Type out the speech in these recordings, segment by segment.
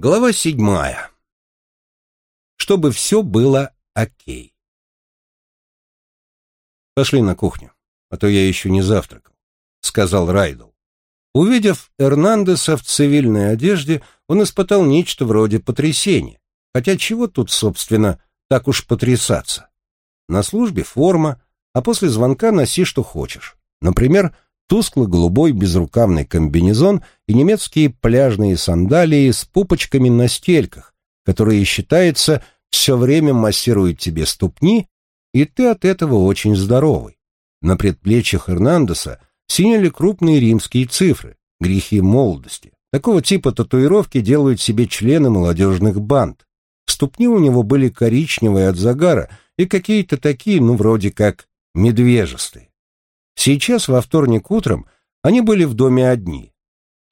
Глава седьмая. Чтобы все было окей. «Пошли на кухню, а то я еще не завтракал», — сказал Райдл. Увидев Эрнандеса в цивильной одежде, он испытал нечто вроде потрясения. Хотя чего тут, собственно, так уж потрясаться? На службе форма, а после звонка носи что хочешь. Например, тускло-голубой безрукавный комбинезон и немецкие пляжные сандалии с пупочками на стельках, которые, считается, все время массируют тебе ступни, и ты от этого очень здоровый. На предплечьях Эрнандеса синели крупные римские цифры, грехи молодости. Такого типа татуировки делают себе члены молодежных банд. Ступни у него были коричневые от загара и какие-то такие, ну, вроде как медвежистые. Сейчас, во вторник утром, они были в доме одни.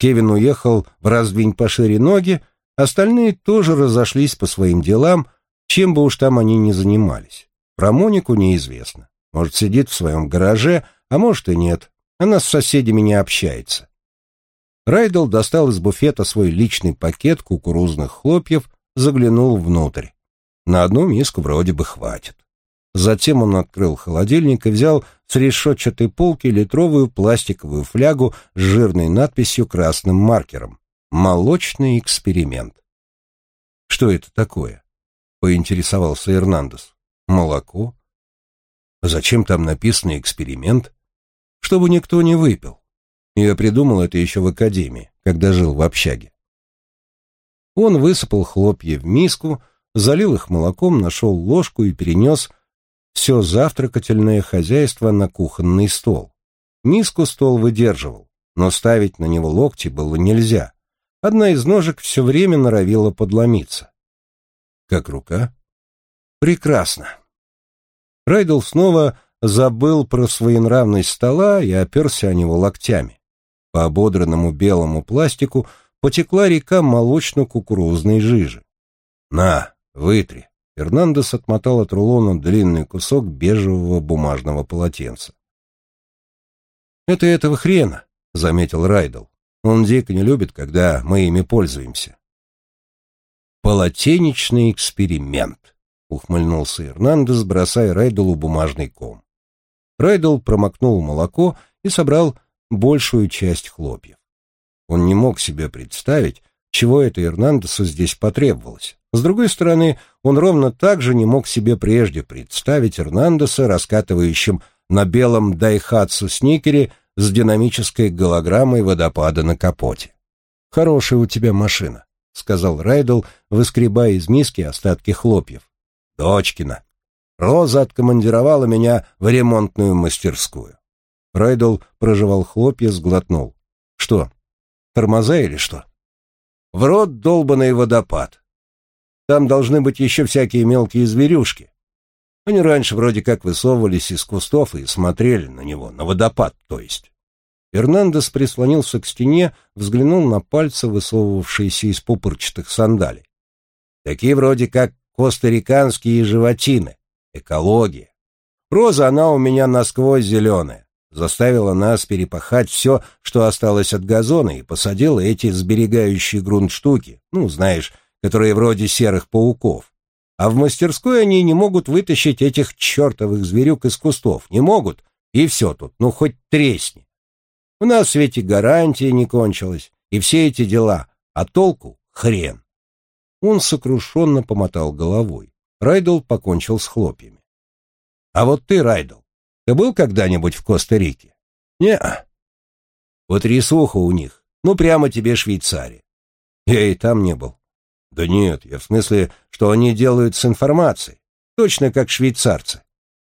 Кевин уехал в раздвинь пошире ноги, остальные тоже разошлись по своим делам, чем бы уж там они ни занимались. Про Монику неизвестно. Может, сидит в своем гараже, а может и нет. Она с соседями не общается. Райдл достал из буфета свой личный пакет кукурузных хлопьев, заглянул внутрь. На одну миску вроде бы хватит. Затем он открыл холодильник и взял с решетчатой полки литровую пластиковую флягу с жирной надписью красным маркером «Молочный эксперимент». «Что это такое?» — поинтересовался Эрнандес. «Молоко? Зачем там написано «эксперимент»?» «Чтобы никто не выпил. Я придумал это еще в академии, когда жил в общаге». Он высыпал хлопья в миску, залил их молоком, нашел ложку и перенес все завтракательное хозяйство на кухонный стол. Миску стол выдерживал, но ставить на него локти было нельзя. Одна из ножек все время норовила подломиться. Как рука? Прекрасно. Райдл снова забыл про своенравность стола и оперся о него локтями. По ободранному белому пластику потекла река молочно-кукурузной жижи. «На, вытри», Фернандес отмотал от рулона длинный кусок бежевого бумажного полотенца. «Это этого хрена», — заметил Райдл. «Он дико не любит, когда мы ими пользуемся». «Полотенечный эксперимент», — ухмыльнулся Эрнандес, бросая Райделу бумажный ком. Райдл промокнул молоко и собрал большую часть хлопьев. Он не мог себе представить, чего это Эрнандесу здесь потребовалось. С другой стороны, он ровно так же не мог себе прежде представить Эрнандеса, раскатывающим на белом дайхатсу сникере с динамической голограммой водопада на капоте. «Хорошая у тебя машина», — сказал Райдл, выскребая из миски остатки хлопьев. «Дочкина. Роза откомандировала меня в ремонтную мастерскую». Райдл прожевал хлопья, сглотнул. «Что, тормоза или что?» «В рот долбанный водопад. Там должны быть еще всякие мелкие зверюшки. Они раньше вроде как высовывались из кустов и смотрели на него, на водопад, то есть. Фернандес прислонился к стене, взглянул на пальцы, высовывавшиеся из пупорчатых сандалий. Такие вроде как костариканские животины. Экология. Роза, она у меня насквозь зеленая. Заставила нас перепахать все, что осталось от газона, и посадила эти сберегающие грунт штуки. Ну, знаешь, которые вроде серых пауков. А в мастерской они не могут вытащить этих чертовых зверюк из кустов. Не могут, и все тут, ну хоть тресни. У нас ведь и гарантия не кончилась, и все эти дела, а толку — хрен. Он сокрушенно помотал головой. Райдл покончил с хлопьями. А вот ты, Райдл, ты был когда-нибудь в Коста-Рике? Не-а. Вот рисуха у них, ну прямо тебе Швейцария. Я и там не был. Да нет, я в смысле, что они делают с информацией. Точно как швейцарцы.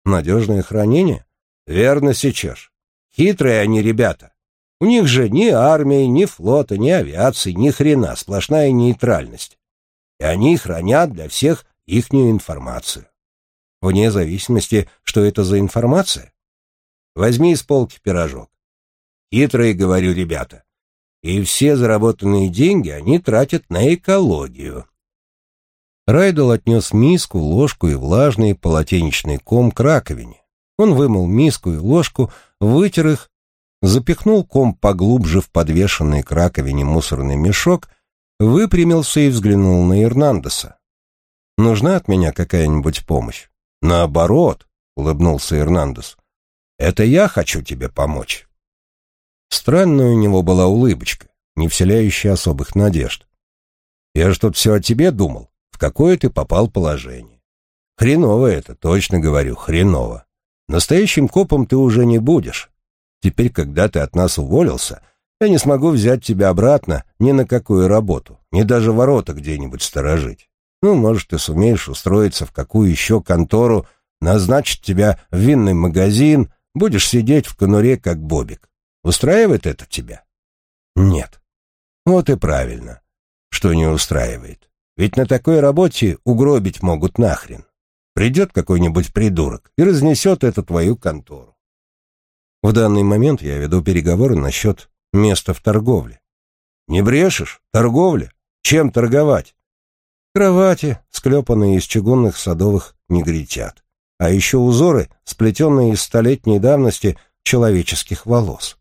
Надежное хранение? Верно сейчас. Хитрые они ребята. У них же ни армии, ни флота, ни авиации, ни хрена, сплошная нейтральность. И они хранят для всех ихнюю информацию. Вне зависимости, что это за информация. Возьми из полки пирожок. Хитрые, говорю, ребята и все заработанные деньги они тратят на экологию. Райдл отнес миску, ложку и влажный полотенечный ком к раковине. Он вымыл миску и ложку, вытер их, запихнул ком поглубже в подвешенный к раковине мусорный мешок выпрямился и взглянул на Эрнандеса. «Нужна от меня какая-нибудь помощь?» «Наоборот», — улыбнулся Эрнандес. «Это я хочу тебе помочь». Странная у него была улыбочка, не вселяющая особых надежд. «Я ж тут все о тебе думал, в какое ты попал положение. Хреново это, точно говорю, хреново. Настоящим копом ты уже не будешь. Теперь, когда ты от нас уволился, я не смогу взять тебя обратно ни на какую работу, ни даже ворота где-нибудь сторожить. Ну, может, ты сумеешь устроиться в какую еще контору, назначить тебя в винный магазин, будешь сидеть в конуре, как Бобик. Устраивает это тебя? Нет. Вот и правильно, что не устраивает. Ведь на такой работе угробить могут нахрен. Придет какой-нибудь придурок и разнесет эту твою контору. В данный момент я веду переговоры насчет места в торговле. Не брешешь? Торговля? Чем торговать? Кровати, склепанные из чугунных садовых негритят. А еще узоры, сплетенные из столетней давности человеческих волос.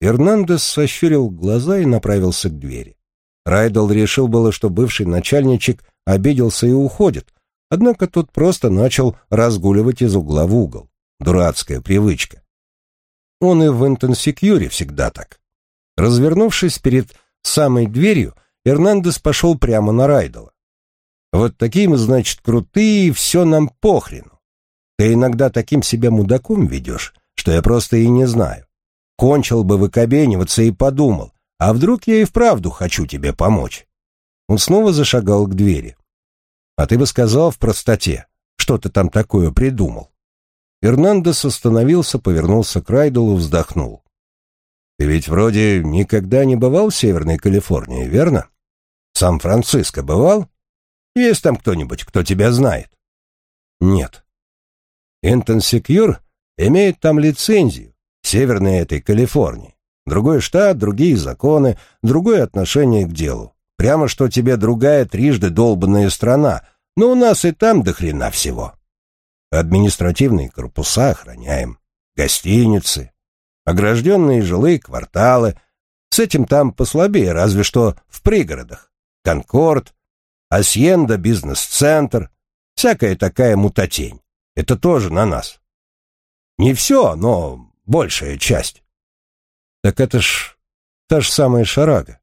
Эрнандес сощурил глаза и направился к двери. Райдл решил было, что бывший начальничек обиделся и уходит, однако тот просто начал разгуливать из угла в угол. Дурацкая привычка. Он и в Интенсекьюре всегда так. Развернувшись перед самой дверью, Эрнандес пошел прямо на Райдела. «Вот таким, значит, крутые, все нам похрену. Ты иногда таким себя мудаком ведешь, что я просто и не знаю. Кончил бы выкобениваться и подумал, а вдруг я и вправду хочу тебе помочь?» Он снова зашагал к двери. «А ты бы сказал в простоте, что ты там такое придумал?» Эрнандес остановился, повернулся к Райделу, вздохнул. Ты ведь вроде никогда не бывал в Северной Калифорнии, верно? Сан-Франциско бывал? Есть там кто-нибудь, кто тебя знает? Нет. Интон Секьюр имеет там лицензию, северной этой Калифорнии. Другой штат, другие законы, другое отношение к делу. Прямо что тебе другая трижды долбанная страна, но у нас и там до хрена всего. Административные корпуса охраняем, гостиницы, огражденные жилые кварталы. С этим там послабее, разве что в пригородах. Конкорд, Асьенда, бизнес-центр, всякая такая мутатень. Это тоже на нас. Не все, но большая часть. Так это ж та же самая шарага.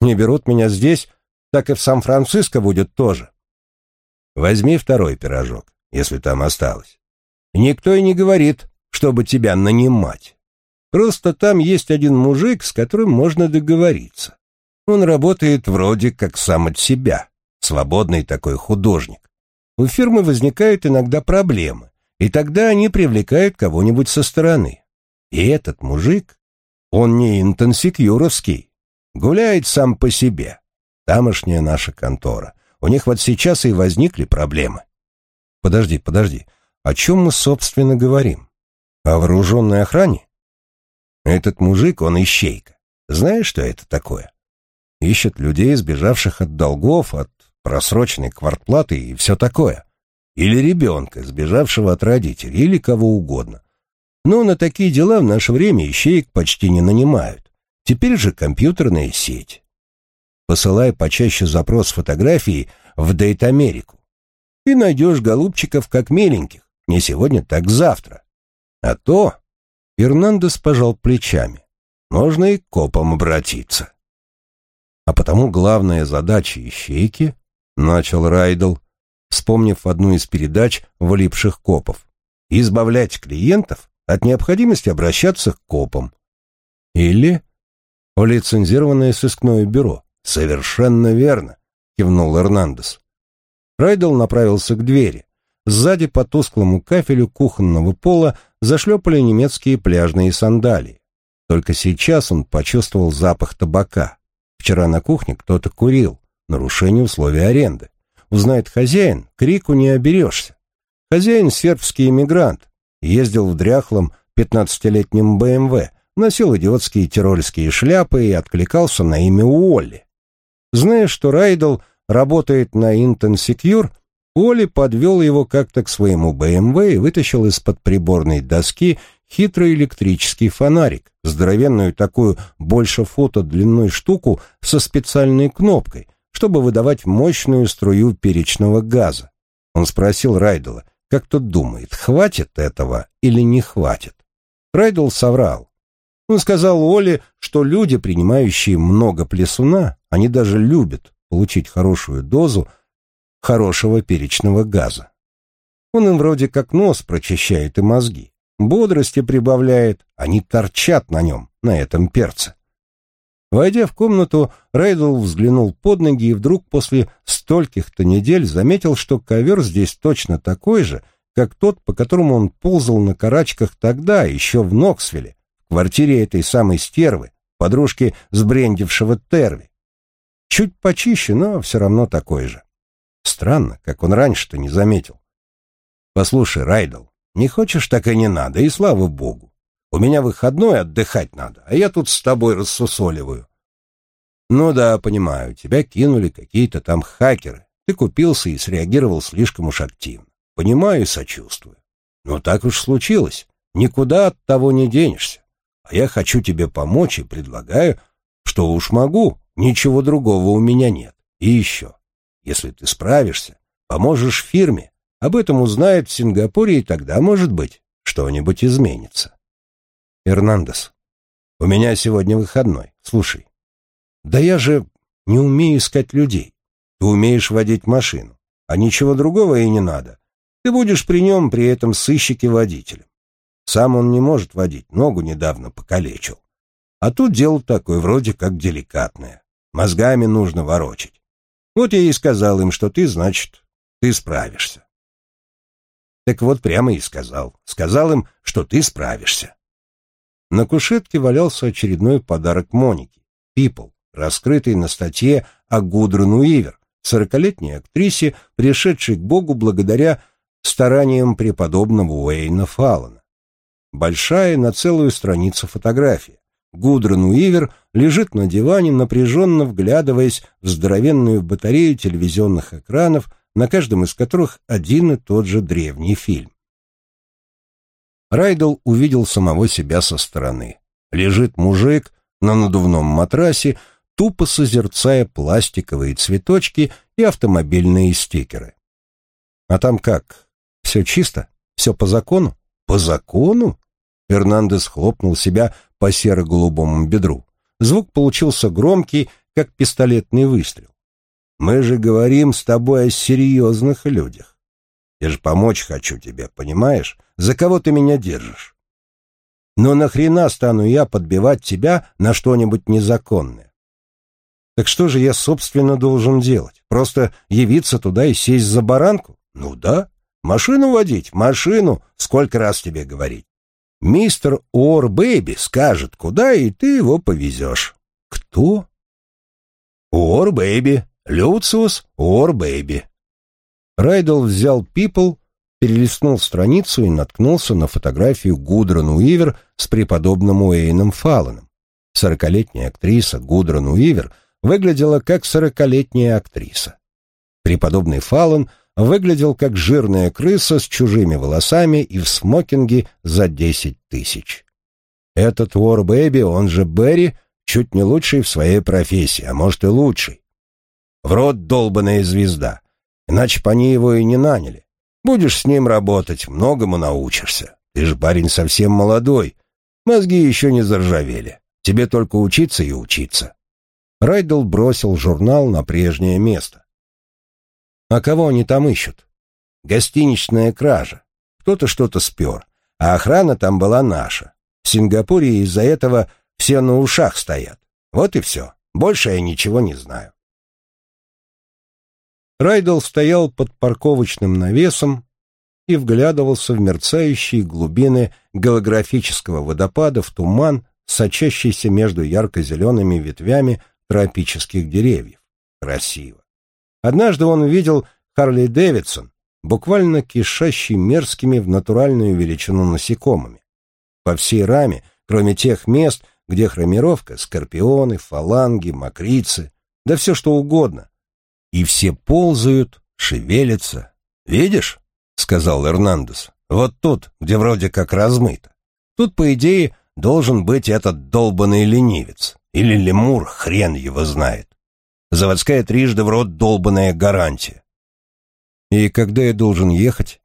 Не берут меня здесь, так и в Сан-Франциско будет тоже. Возьми второй пирожок, если там осталось. Никто и не говорит, чтобы тебя нанимать. Просто там есть один мужик, с которым можно договориться. Он работает вроде как сам от себя, свободный такой художник. У фирмы возникают иногда проблемы, и тогда они привлекают кого-нибудь со стороны. И этот мужик, он не интенсикюровский, гуляет сам по себе. Тамошняя наша контора. У них вот сейчас и возникли проблемы. Подожди, подожди, о чем мы, собственно, говорим? О вооруженной охране? Этот мужик, он ищейка. Знаешь, что это такое? Ищет людей, сбежавших от долгов, от просроченной квартплаты и все такое. Или ребенка, сбежавшего от родителей, или кого угодно. Но на такие дела в наше время ищеек почти не нанимают. Теперь же компьютерная сеть. Посылай почаще запрос фотографии в Дейт-Америку. И найдешь голубчиков как миленьких, не сегодня, так завтра. А то Фернандес пожал плечами. Можно и к копам обратиться. А потому главная задача ищейки, начал Райдл, вспомнив одну из передач влипших копов, избавлять клиентов от необходимости обращаться к копам. Или в лицензированное сыскное бюро. Совершенно верно, кивнул Эрнандес. Райдл направился к двери. Сзади по тусклому кафелю кухонного пола зашлепали немецкие пляжные сандалии. Только сейчас он почувствовал запах табака. Вчера на кухне кто-то курил. Нарушение условий аренды. Узнает хозяин, крику не оберешься. Хозяин сербский иммигрант. Ездил в дряхлом пятнадцатилетнем БМВ, носил идиотские тирольские шляпы и откликался на имя Уолли. Зная, что Райдл работает на Интенсекьюр, Оли подвел его как-то к своему БМВ и вытащил из-под приборной доски хитрый электрический фонарик, здоровенную такую больше фото длиной штуку со специальной кнопкой, чтобы выдавать мощную струю перечного газа. Он спросил Райдела, как тот думает, хватит этого или не хватит. Райдел соврал. Он сказал Оле, что люди, принимающие много плесуна, они даже любят получить хорошую дозу хорошего перечного газа. Он им вроде как нос прочищает и мозги, бодрости прибавляет, они торчат на нем, на этом перце. Войдя в комнату, Рейдл взглянул под ноги и вдруг после стольких-то недель заметил, что ковер здесь точно такой же, как тот, по которому он ползал на карачках тогда, еще в Ноксвилле, в квартире этой самой стервы, подружки сбрендившего Терви. Чуть почище, но все равно такой же. Странно, как он раньше-то не заметил. Послушай, Райдл, не хочешь, так и не надо, и слава богу. У меня выходной, отдыхать надо, а я тут с тобой рассусоливаю. Ну да, понимаю, тебя кинули какие-то там хакеры. Ты купился и среагировал слишком уж активно. Понимаю и сочувствую. Но так уж случилось. Никуда от того не денешься. А я хочу тебе помочь и предлагаю, что уж могу, ничего другого у меня нет. И еще, если ты справишься, поможешь фирме, об этом узнают в Сингапуре, и тогда, может быть, что-нибудь изменится. Эрнандес, у меня сегодня выходной. Слушай, да я же не умею искать людей. Ты умеешь водить машину, а ничего другого и не надо. Ты будешь при нем при этом сыщике-водителем. Сам он не может водить, ногу недавно покалечил. А тут дело такое, вроде как деликатное. Мозгами нужно ворочать. Вот я и сказал им, что ты, значит, ты справишься. Так вот прямо и сказал. Сказал им, что ты справишься. На кушетке валялся очередной подарок Монике. People, раскрытый на статье о Гудрун Уивер, сорокалетней актрисе, пришедшей к Богу благодаря стараниям преподобного Уэйна Фаллона. Большая на целую страницу фотография. Гудрун Уивер лежит на диване, напряженно вглядываясь в здоровенную батарею телевизионных экранов, на каждом из которых один и тот же древний фильм. Райдл увидел самого себя со стороны. Лежит мужик на надувном матрасе, тупо созерцая пластиковые цветочки и автомобильные стикеры. А там как? Все чисто? Все по закону? По закону? Фернандес хлопнул себя по серо-голубому бедру. Звук получился громкий, как пистолетный выстрел. Мы же говорим с тобой о серьезных людях. Я же помочь хочу тебе, понимаешь? За кого ты меня держишь? Но нахрена стану я подбивать тебя на что-нибудь незаконное? Так что же я, собственно, должен делать? Просто явиться туда и сесть за баранку? Ну да. Машину водить? Машину. Сколько раз тебе говорить? Мистер Уорбэйби скажет, куда, и ты его повезешь. Кто? Уорбэйби. Люциус Уорбэйби. Райделл взял People, перелистнул страницу и наткнулся на фотографию Гудрон Уивер с преподобным Уэйном Фаллоном. Сорокалетняя актриса Гудрон Уивер выглядела как сорокалетняя актриса. Преподобный Фаллон выглядел как жирная крыса с чужими волосами и в смокинге за десять тысяч. Этот Уорбэйби, он же Берри, чуть не лучший в своей профессии, а может и лучший. В рот долбаная звезда. Иначе по ней его и не наняли. Будешь с ним работать, многому научишься. Ты ж парень совсем молодой. Мозги еще не заржавели. Тебе только учиться и учиться. Райдл бросил журнал на прежнее место. А кого они там ищут? Гостиничная кража. Кто-то что-то спер. А охрана там была наша. В Сингапуре из-за этого все на ушах стоят. Вот и все. Больше я ничего не знаю. Райдл стоял под парковочным навесом и вглядывался в мерцающие глубины голографического водопада в туман, сочащийся между ярко-зелеными ветвями тропических деревьев. Красиво. Однажды он увидел Харли Дэвидсон, буквально кишащий мерзкими в натуральную величину насекомыми. По всей раме, кроме тех мест, где хромировка, скорпионы, фаланги, мокрицы, да все что угодно, и все ползают, шевелятся. «Видишь?» — сказал Эрнандес. «Вот тут, где вроде как размыто. Тут, по идее, должен быть этот долбанный ленивец. Или лемур, хрен его знает. Заводская трижды в рот долбанная гарантия. И когда я должен ехать?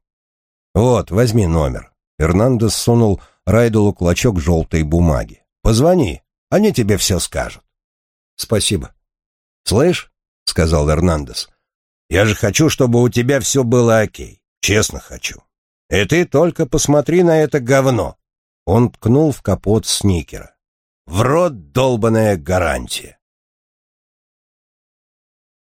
Вот, возьми номер. Эрнандес сунул Райдулу клочок желтой бумаги. Позвони, они тебе все скажут. Спасибо. Слышь, сказал Эрнандес, я же хочу, чтобы у тебя все было окей. Честно хочу. И ты только посмотри на это говно. Он ткнул в капот сникера. В рот долбаная гарантия.